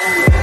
Bye.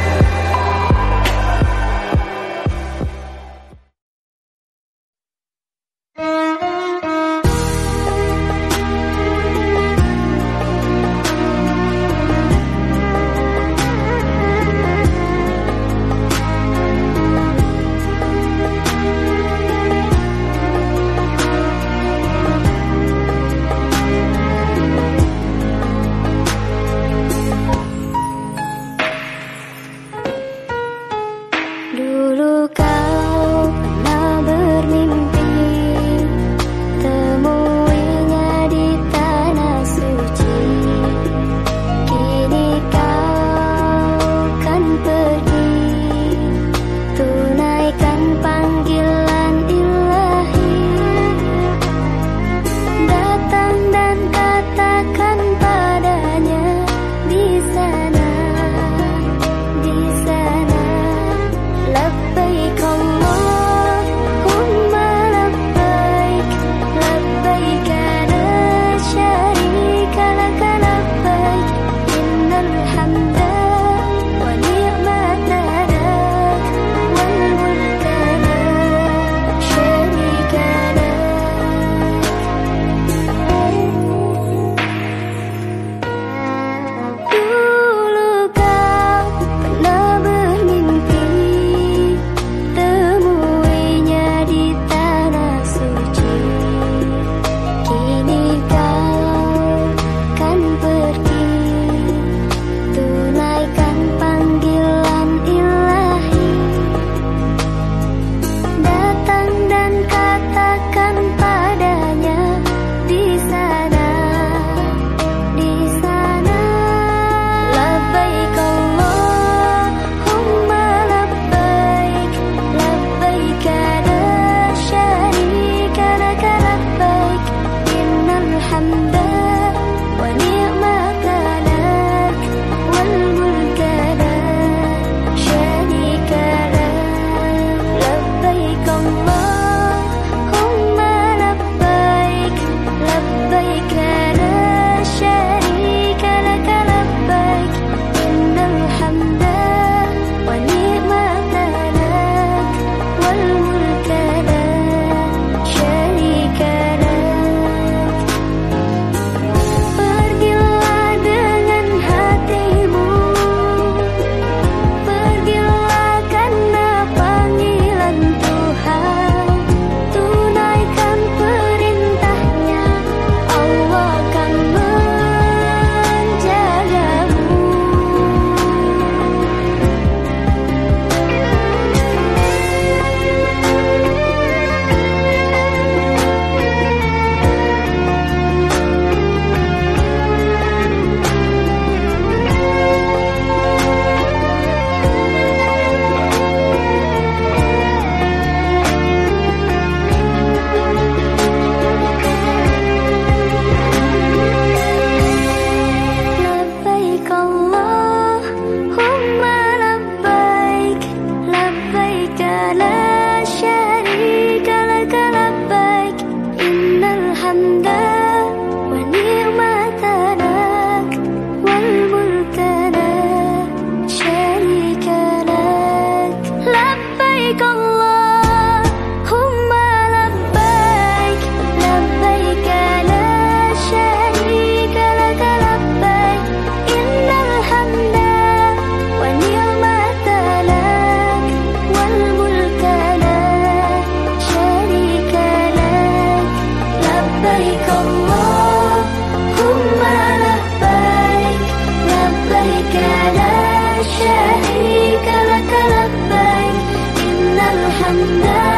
come.